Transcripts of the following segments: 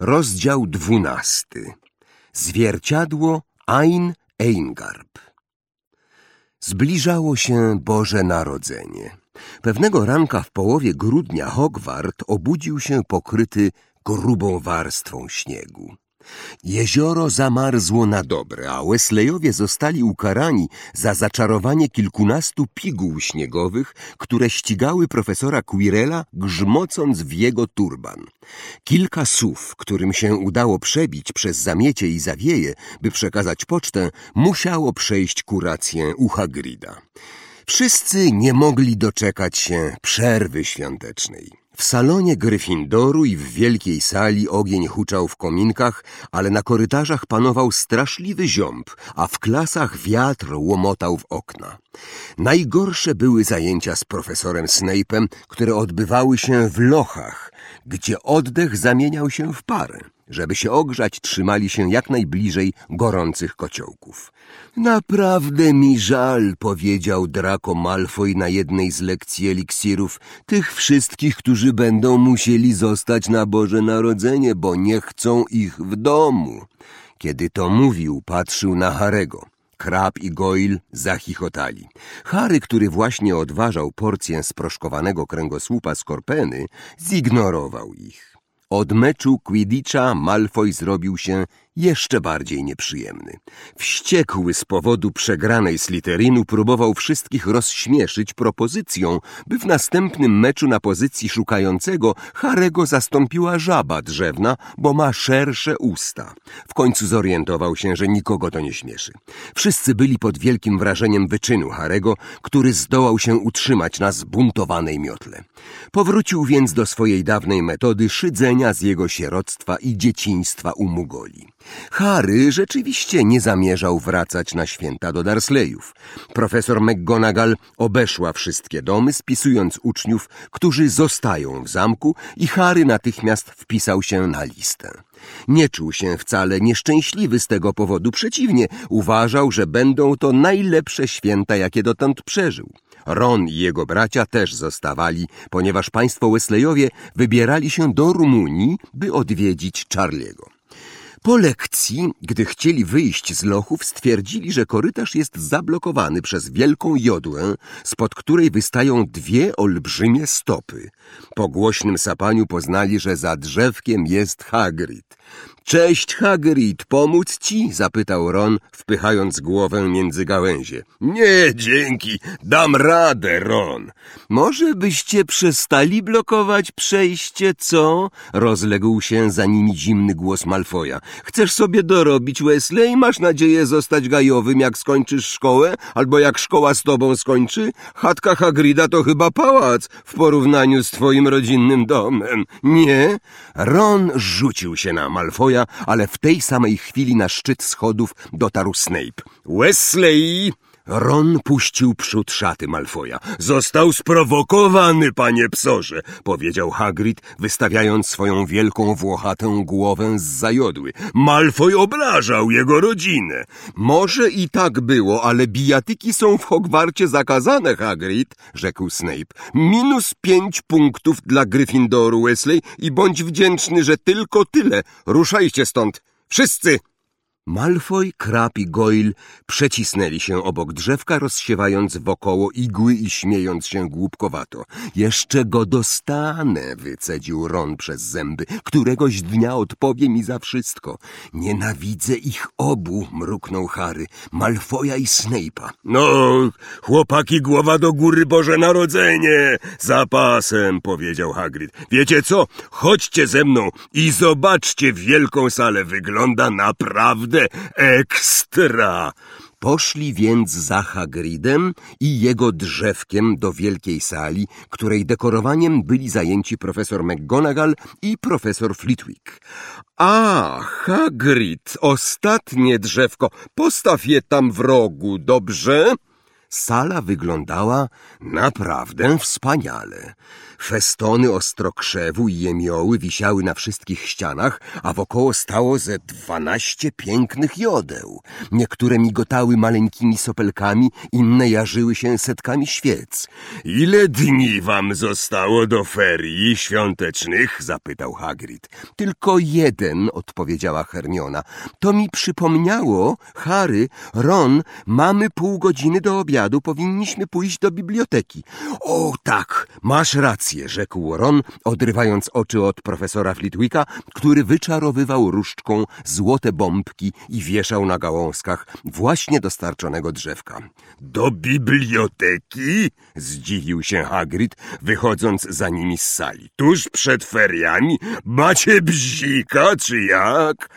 Rozdział dwunasty. Zwierciadło Ein Eingarb. Zbliżało się Boże Narodzenie. Pewnego ranka w połowie grudnia Hogwart obudził się pokryty grubą warstwą śniegu. Jezioro zamarzło na dobre, a Wesleyowie zostali ukarani za zaczarowanie kilkunastu piguł śniegowych, które ścigały profesora Quirela, grzmocąc w jego turban. Kilka sów, którym się udało przebić przez zamiecie i zawieje, by przekazać pocztę, musiało przejść kurację u Hagrida. Wszyscy nie mogli doczekać się przerwy świątecznej. W salonie Gryffindoru i w wielkiej sali ogień huczał w kominkach, ale na korytarzach panował straszliwy ziąb, a w klasach wiatr łomotał w okna. Najgorsze były zajęcia z profesorem Snape'em, które odbywały się w lochach, gdzie oddech zamieniał się w parę. Żeby się ogrzać, trzymali się jak najbliżej gorących kociołków. Naprawdę mi żal, powiedział Draco Malfoy na jednej z lekcji eliksirów, tych wszystkich, którzy będą musieli zostać na Boże Narodzenie, bo nie chcą ich w domu. Kiedy to mówił, patrzył na Harego. Krab i Goyle zachichotali. Harry, który właśnie odważał porcję sproszkowanego kręgosłupa skorpeny, zignorował ich. Od meczu Quidditcha Malfoy zrobił się jeszcze bardziej nieprzyjemny. Wściekły z powodu przegranej Slytherinu próbował wszystkich rozśmieszyć propozycją, by w następnym meczu na pozycji szukającego Harego zastąpiła żaba drzewna, bo ma szersze usta. W końcu zorientował się, że nikogo to nie śmieszy. Wszyscy byli pod wielkim wrażeniem wyczynu Harego, który zdołał się utrzymać na zbuntowanej miotle. Powrócił więc do swojej dawnej metody szydzenia z jego sieroctwa i dzieciństwa u Mugoli. Harry rzeczywiście nie zamierzał wracać na święta do Darsleyów. Profesor McGonagall obeszła wszystkie domy, spisując uczniów, którzy zostają w zamku i Harry natychmiast wpisał się na listę. Nie czuł się wcale nieszczęśliwy z tego powodu, przeciwnie, uważał, że będą to najlepsze święta, jakie dotąd przeżył. Ron i jego bracia też zostawali, ponieważ państwo Wesleyowie wybierali się do Rumunii, by odwiedzić Charliego. Po lekcji, gdy chcieli wyjść z lochów, stwierdzili, że korytarz jest zablokowany przez wielką jodłę, spod której wystają dwie olbrzymie stopy. Po głośnym sapaniu poznali, że za drzewkiem jest Hagrid. Cześć, Hagrid, pomóc ci? zapytał Ron, wpychając głowę między gałęzie. Nie, dzięki, dam radę, Ron. Może byście przestali blokować przejście, co? Rozległ się za nimi zimny głos Malfoja. Chcesz sobie dorobić, Wesley? Masz nadzieję zostać gajowym, jak skończysz szkołę? Albo jak szkoła z tobą skończy? Chatka Hagrida to chyba pałac w porównaniu z twoim rodzinnym domem. Nie? Ron rzucił się na Malfoja, ale w tej samej chwili na szczyt schodów dotarł Snape. Wesley! Ron puścił przód szaty Malfoja. Został sprowokowany, panie psorze, powiedział Hagrid, wystawiając swoją wielką włochatą głowę z zajodły. Malfoy obrażał jego rodzinę. Może i tak było, ale bijatyki są w Hogwarcie zakazane, Hagrid, rzekł Snape. Minus pięć punktów dla Gryffindoru, Wesley, i bądź wdzięczny, że tylko tyle. Ruszajcie stąd. Wszyscy! Malfoy, Krab i Goyle przecisnęli się obok drzewka, rozsiewając wokoło igły i śmiejąc się głupkowato. Jeszcze go dostanę, wycedził Ron przez zęby. Któregoś dnia odpowie mi za wszystko. Nienawidzę ich obu, mruknął Harry, Malfoja i Snape'a. No, chłopaki, głowa do góry, Boże Narodzenie! Zapasem, powiedział Hagrid. Wiecie co? Chodźcie ze mną i zobaczcie wielką salę. Wygląda naprawdę ekstra. Poszli więc za Hagridem i jego drzewkiem do wielkiej sali, której dekorowaniem byli zajęci profesor McGonagall i profesor Flitwick. A, Hagrid, ostatnie drzewko, postaw je tam w rogu, dobrze? Sala wyglądała naprawdę wspaniale. Festony ostrokrzewu i jemioły wisiały na wszystkich ścianach, a wokoło stało ze dwanaście pięknych jodeł. Niektóre migotały maleńkimi sopelkami, inne jarzyły się setkami świec. Ile dni wam zostało do ferii świątecznych? zapytał Hagrid. Tylko jeden, odpowiedziała Hermiona. To mi przypomniało, Harry, Ron, mamy pół godziny do obiadu, powinniśmy pójść do biblioteki. O tak, masz rację rzekł Ron, odrywając oczy od profesora Flitwicka, który wyczarowywał różdżką złote bombki i wieszał na gałązkach właśnie dostarczonego drzewka. Do biblioteki? Zdziwił się Hagrid, wychodząc za nimi z sali. Tuż przed feriami? Macie bzika, czy jak?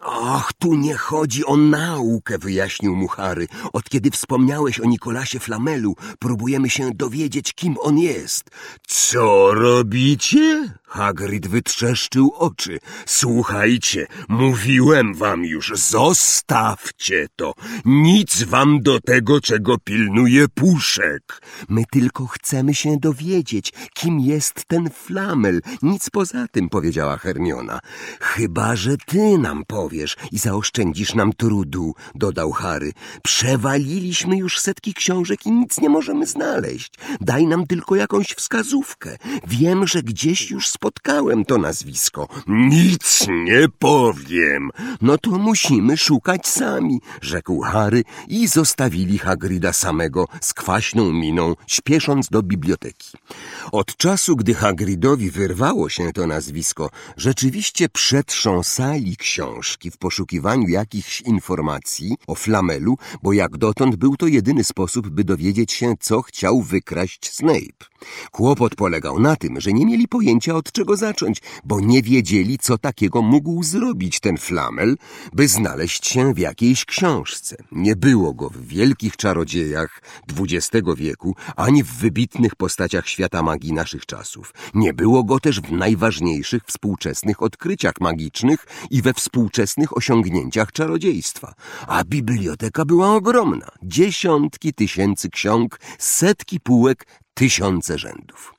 Ach, tu nie chodzi o naukę, wyjaśnił mu Harry. Od kiedy wspomniałeś o Nikolasie Flamelu, próbujemy się dowiedzieć, kim on jest. Co robicie? Hagrid wytrzeszczył oczy. Słuchajcie, mówiłem wam już, zostawcie to. Nic wam do tego, czego pilnuje puszek. My tylko chcemy się dowiedzieć, kim jest ten flamel. Nic poza tym, powiedziała Hermiona. Chyba, że ty nam powiesz i zaoszczędzisz nam trudu, dodał Harry. Przewaliliśmy już setki książek i nic nie możemy znaleźć. Daj nam tylko jakąś wskazówkę. Wiem, że gdzieś już spotkałem to nazwisko. Nic nie powiem. No to musimy szukać sami, rzekł Harry i zostawili Hagrida samego z kwaśną miną, śpiesząc do biblioteki. Od czasu, gdy Hagridowi wyrwało się to nazwisko, rzeczywiście przetrząsali książki w poszukiwaniu jakichś informacji o Flamelu, bo jak dotąd był to jedyny sposób, by dowiedzieć się, co chciał wykraść Snape. Kłopot polegał na tym, że nie mieli pojęcia od czego zacząć, bo nie wiedzieli, co takiego mógł zrobić ten Flamel, by znaleźć się w jakiejś książce. Nie było go w wielkich czarodziejach XX wieku, ani w wybitnych postaciach świata magii naszych czasów. Nie było go też w najważniejszych współczesnych odkryciach magicznych i we współczesnych osiągnięciach czarodziejstwa. A biblioteka była ogromna. Dziesiątki tysięcy ksiąg, setki półek, tysiące rzędów.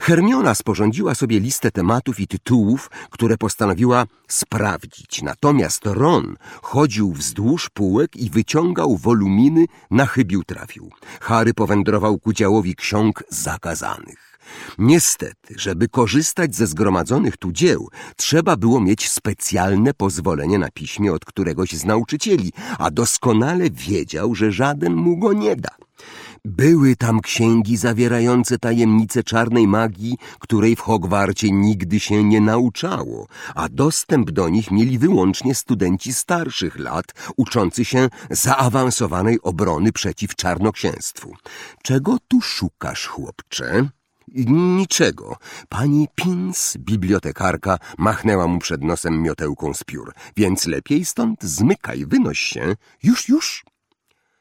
Hermiona sporządziła sobie listę tematów i tytułów, które postanowiła sprawdzić. Natomiast Ron chodził wzdłuż półek i wyciągał woluminy, na chybił trafił. Harry powędrował ku działowi ksiąg zakazanych. Niestety, żeby korzystać ze zgromadzonych tu dzieł, trzeba było mieć specjalne pozwolenie na piśmie od któregoś z nauczycieli, a doskonale wiedział, że żaden mu go nie da. Były tam księgi zawierające tajemnice czarnej magii, której w Hogwarcie nigdy się nie nauczało, a dostęp do nich mieli wyłącznie studenci starszych lat, uczący się zaawansowanej obrony przeciw czarnoksięstwu. Czego tu szukasz, chłopcze? Niczego. Pani Pins, bibliotekarka, machnęła mu przed nosem miotełką z piór. Więc lepiej stąd zmykaj, wynoś się. Już, już.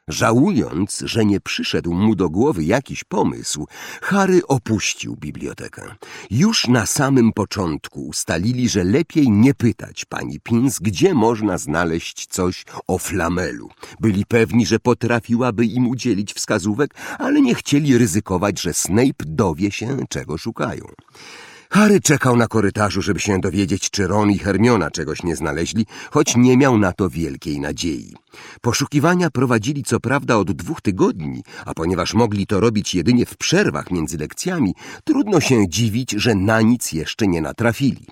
Żałując, że nie przyszedł mu do głowy jakiś pomysł, Harry opuścił bibliotekę. Już na samym początku ustalili, że lepiej nie pytać pani Pins, gdzie można znaleźć coś o flamelu. Byli pewni, że potrafiłaby im udzielić wskazówek, ale nie chcieli ryzykować, że Snape dowie się, czego szukają. Harry czekał na korytarzu, żeby się dowiedzieć, czy Ron i Hermiona czegoś nie znaleźli, choć nie miał na to wielkiej nadziei. Poszukiwania prowadzili co prawda od dwóch tygodni, a ponieważ mogli to robić jedynie w przerwach między lekcjami, trudno się dziwić, że na nic jeszcze nie natrafili.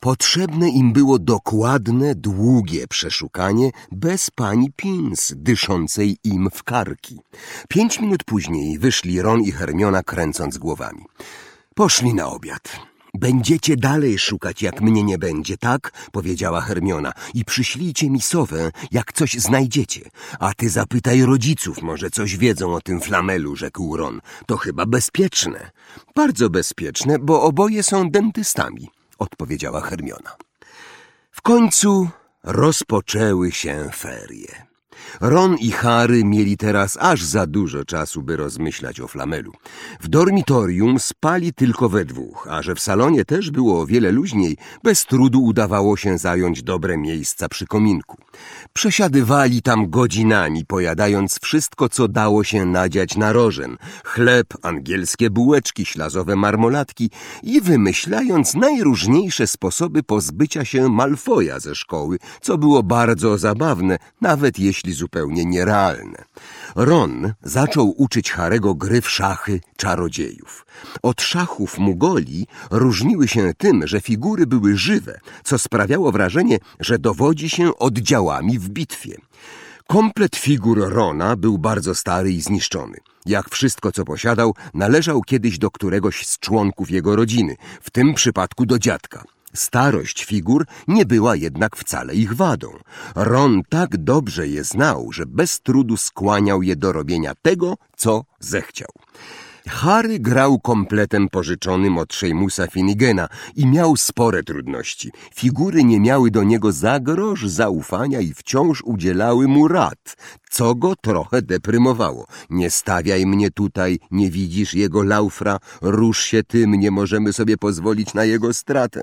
Potrzebne im było dokładne, długie przeszukanie bez pani Pins, dyszącej im w karki. Pięć minut później wyszli Ron i Hermiona kręcąc głowami. Poszli na obiad. Będziecie dalej szukać, jak mnie nie będzie, tak? Powiedziała Hermiona. I przyślijcie mi sowę, jak coś znajdziecie. A ty zapytaj rodziców, może coś wiedzą o tym flamelu, rzekł Ron. To chyba bezpieczne. Bardzo bezpieczne, bo oboje są dentystami, odpowiedziała Hermiona. W końcu rozpoczęły się ferie. Ron i Harry mieli teraz aż za dużo czasu, by rozmyślać o flamelu. W dormitorium spali tylko we dwóch, a że w salonie też było o wiele luźniej, bez trudu udawało się zająć dobre miejsca przy kominku. Przesiadywali tam godzinami, pojadając wszystko, co dało się nadziać na rożen. Chleb, angielskie bułeczki, ślazowe marmolatki i wymyślając najróżniejsze sposoby pozbycia się Malfoja ze szkoły, co było bardzo zabawne, nawet jeśli zupełnie nierealne. Ron zaczął uczyć Harego gry w szachy czarodziejów. Od szachów Mugoli różniły się tym, że figury były żywe, co sprawiało wrażenie, że dowodzi się oddziałami w bitwie. Komplet figur Rona był bardzo stary i zniszczony. Jak wszystko, co posiadał, należał kiedyś do któregoś z członków jego rodziny, w tym przypadku do dziadka. Starość figur nie była jednak wcale ich wadą. Ron tak dobrze je znał, że bez trudu skłaniał je do robienia tego, co zechciał. Harry grał kompletem pożyczonym od Seymusa Finnigena i miał spore trudności. Figury nie miały do niego za grosz zaufania i wciąż udzielały mu rad, co go trochę deprymowało. Nie stawiaj mnie tutaj, nie widzisz jego laufra, rusz się tym, nie możemy sobie pozwolić na jego stratę.